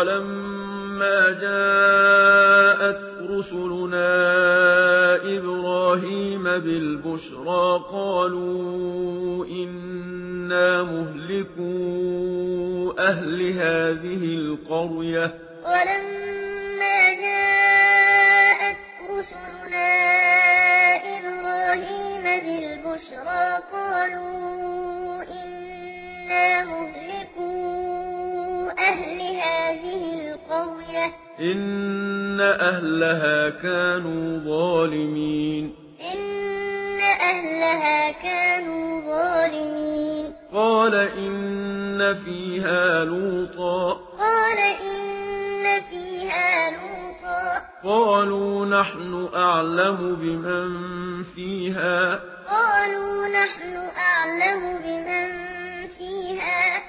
فلما جاءت رسلنا إبراهيم بالبشرى قالوا إنا مهلكوا أهل هذه القرية ولما جاءت رسلنا إبراهيم بالبشرى قالوا إنا مهلكوا أهل ان اهلها كانوا ظالمين ان اهلها كانوا ظالمين قال ان فيها لوطا قال ان فيها لوطا قالوا نحن اعلم بمن فيها قالوا نحن اعلم بمن فيها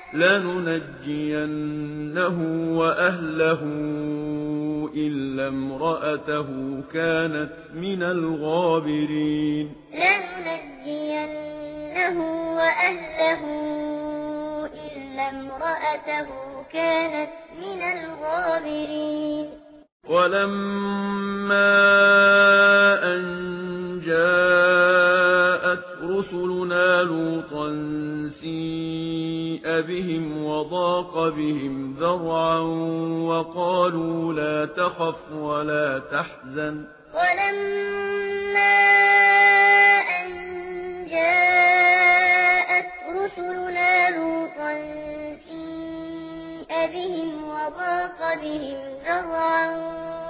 لننجينه واهله إلا امرأته كانت من الغابرين لنجينه وأهله إلا امرأته كانت من الغابرين ولما وضاق بهم ذرعا وقالوا لا تخف ولا تحزن. ولما أن جاءت رسلنا لوطا سيئ بهم وضاق بهم ذرعا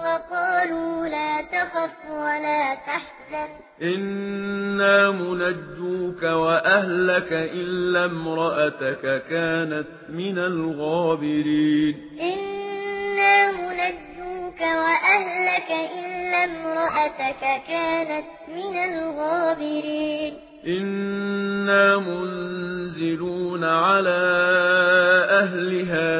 وقالوا لا تخف ولا تحزن. إنا منجوك وأهلك إلا امرأتك كانت من الغابرين إنا منجوك وأهلك إلا امرأتك كانت من الغابرين إنا منزلون على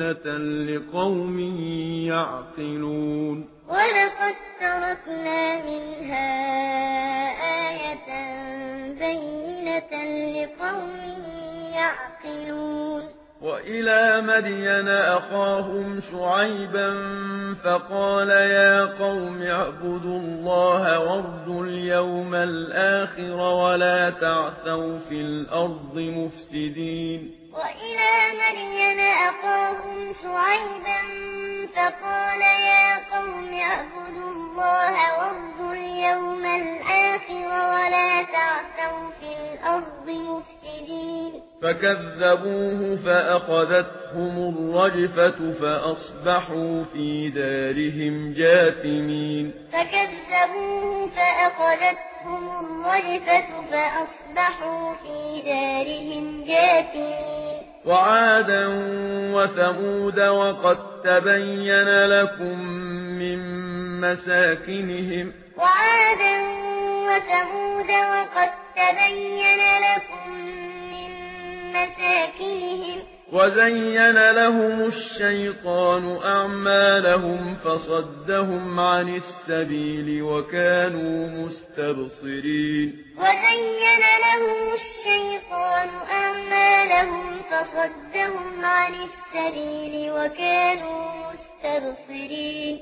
زينة لقوم يعقلون ولقد تركنا منها آية بينة لقوم يعقلون وإلى مدين أخاهم شعيبا فقال يا قوم اعبدوا الله وارجوا اليوم الآخر ولا تعثوا في الأرض مفسدين وإلى مدين أخاهم شعيبا فقال يا قوم اعبدوا الله وارضوا اليوم الآخر ولا تعثوا في الأرض مفسدين. فكذبوه فأخذتهم الرجفة فأصبحوا في دارهم جاثمين. فكذبوه فأخذتهم الرجفة فأصبحوا في دارهم جاثمين. وعادا وثمود وقد تبين لكم من مساكنهم. وعادا وثمود وقد تبين لكم من مساكنهم. وزين لهم الشيطان أعمالهم فصدهم عن السبيل وكانوا مستبصرين. وزين لهم الشيطان وصدهم عن السبيل وكانوا مستبصرين.